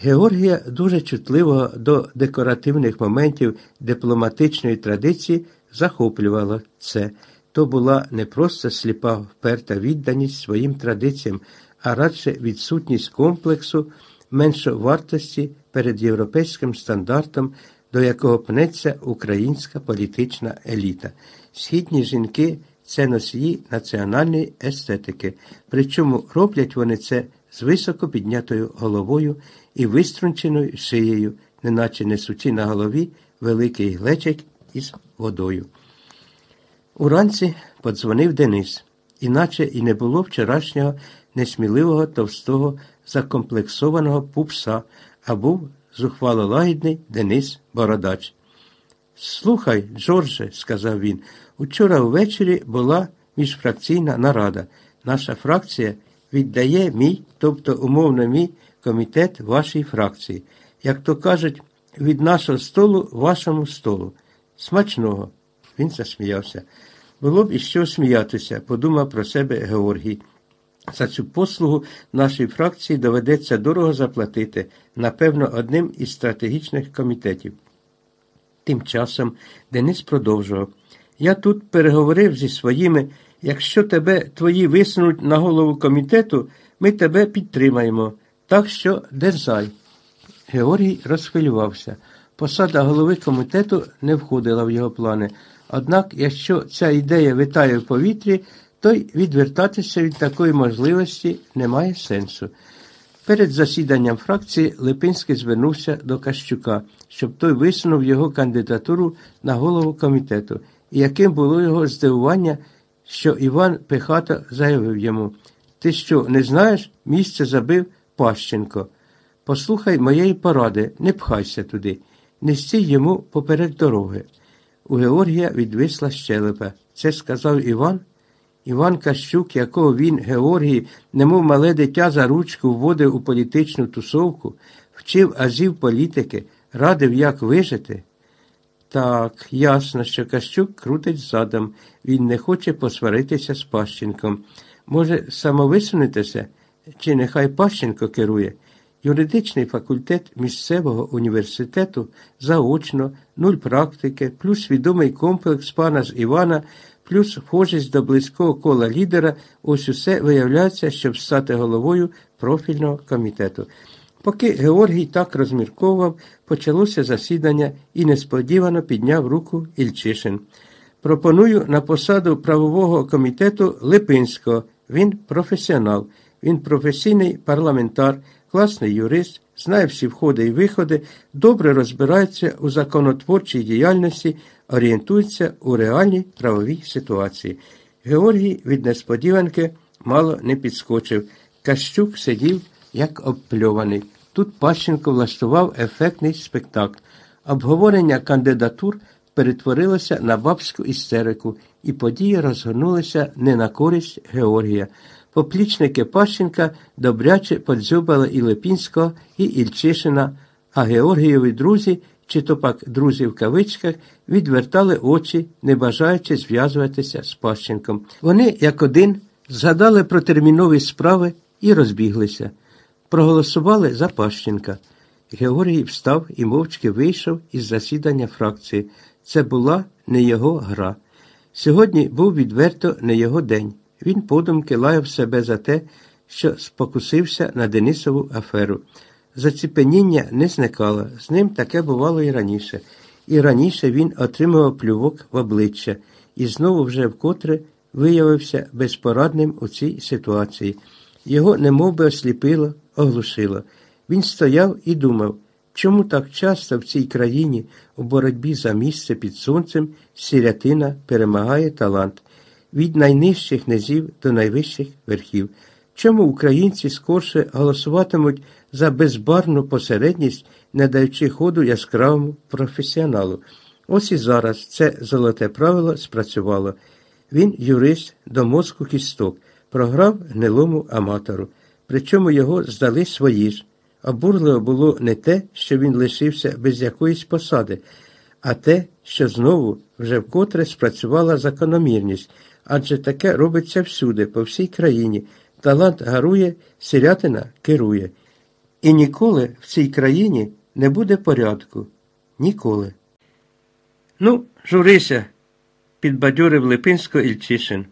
Георгія дуже чутливого до декоративних моментів дипломатичної традиції захоплювало це. То була не просто сліпа вперта відданість своїм традиціям, а радше відсутність комплексу меншовартості перед європейським стандартом, до якого пнеться українська політична еліта. Східні жінки це носії національної естетики, причому роблять вони це з високо піднятою головою і виструнченою шиєю, неначе несучи на голові великий глечик із водою. Уранці подзвонив Денис, іначе і не було вчорашнього несміливого товстого закомплексованого пупса, а був зухвалолагідний Денис Бородач. Слухай, Джордже, сказав він, учора ввечері була міжфракційна нарада. Наша фракція віддає мій, тобто умовно мій комітет вашій фракції. Як то кажуть, від нашого столу вашому столу. Смачного. Він засміявся. Було б іщо сміятися, подумав про себе Георгій. За цю послугу нашій фракції доведеться дорого заплатити, напевно, одним із стратегічних комітетів. Тим часом Денис продовжував. Я тут переговорив зі своїми, якщо тебе твої висунуть на голову комітету, ми тебе підтримаємо. Так що дерзай. Георгій розхвилювався. Посада голови комітету не входила в його плани. Однак, якщо ця ідея витає в повітрі, то й відвертатися від такої можливості немає сенсу. Перед засіданням фракції Липинський звернувся до Кащука, щоб той висунув його кандидатуру на голову комітету, і яким було його здивування, що Іван Пихато заявив йому Ти що, не знаєш, місце забив Пащенко. Послухай моєї поради, не пхайся туди, не стій йому поперед дороги. У Георгія відвисла щелепа. Це сказав Іван. Іван Кащук, якого він, Георгій, немов мале дитя за ручку вводив у політичну тусовку, вчив азів політики, радив, як вижити. Так, ясно, що Кащук крутить задом, він не хоче посваритися з Пащенком. Може, самовисунутися, чи нехай Пащенко керує. Юридичний факультет місцевого університету заочно, нуль практики, плюс відомий комплекс пана з Івана, плюс вхожість до близького кола лідера, ось усе виявляється, щоб стати головою профільного комітету. Поки Георгій так розмірковував, почалося засідання і несподівано підняв руку Ільчишин. Пропоную на посаду правового комітету Липинського. Він професіонал, він професійний парламентар класний юрист, знає всі входи і виходи, добре розбирається у законотворчій діяльності, орієнтується у реальній правовій ситуації. Георгій від несподіванки мало не підскочив. Кащук сидів, як обпльований. Тут Пащенко влаштував ефектний спектакль. Обговорення кандидатур перетворилося на бабську істерику, і події розгорнулися не на користь Георгія. Поплічники Пащенка добряче подзюбали і Липінського, і Ільчишина, а Георгієві друзі, чи то пак друзі в кавичках, відвертали очі, не бажаючи зв'язуватися з Пащенком. Вони, як один, згадали про термінові справи і розбіглися. Проголосували за Пащенка. Георгій встав і мовчки вийшов із засідання фракції. Це була не його гра. Сьогодні був відверто не його день. Він подумки лаяв себе за те, що спокусився на Денисову аферу. Заціпеніння не зникало, з ним таке бувало і раніше. І раніше він отримував плювок в обличчя і знову вже вкотре виявився безпорадним у цій ситуації. Його немовби осліпило, оглушило. Він стояв і думав, чому так часто в цій країні у боротьбі за місце під сонцем сірятина перемагає талант від найнижчих низів до найвищих верхів. Чому українці скорше голосуватимуть за безбарну посередність, не даючи ходу яскравому професіоналу? Ось і зараз це золоте правило спрацювало. Він, юрист до мозку кісток, програв гнилому аматору, причому його здали свої ж. Обурливо було не те, що він лишився без якоїсь посади, а те, що знову вже вкотре спрацювала закономірність адже таке робиться всюди, по всій країні. Талант гарує, сирятина керує. І ніколи в цій країні не буде порядку. Ніколи. Ну, журися, підбадьорив Липинсько Ільчишин.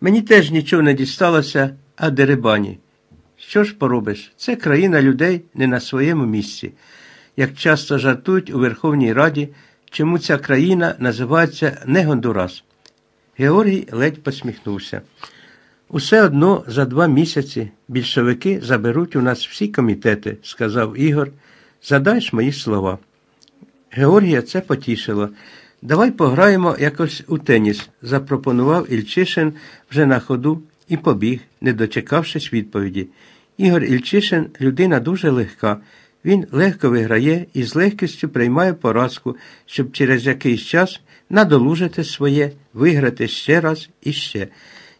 Мені теж нічого не дісталося, а деребані. Що ж поробиш? Це країна людей не на своєму місці. Як часто жартують у Верховній Раді, чому ця країна називається не Гондурас. Георгій ледь посміхнувся. Усе одно за два місяці більшовики заберуть у нас всі комітети, сказав Ігор. Задаєш мої слова. Георгія це потішило. Давай пограємо якось у теніс, запропонував Ільчишин вже на ходу і побіг, не дочекавшись відповіді. Ігор Ільчишин людина дуже легка. Він легко виграє і з легкістю приймає поразку, щоб через якийсь час надолужити своє, виграти ще раз і ще.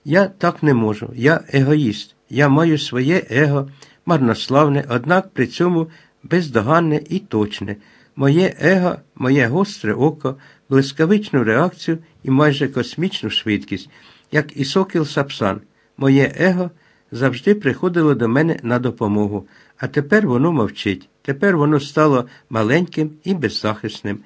Я так не можу. Я егоїст. Я маю своє его, марнославне, однак при цьому бездоганне і точне. Моє его, моє гостре око, блискавичну реакцію і майже космічну швидкість, як і сокіл Сапсан. Моє его завжди приходило до мене на допомогу, а тепер воно мовчить. Тепер воно стало маленьким і беззахисним.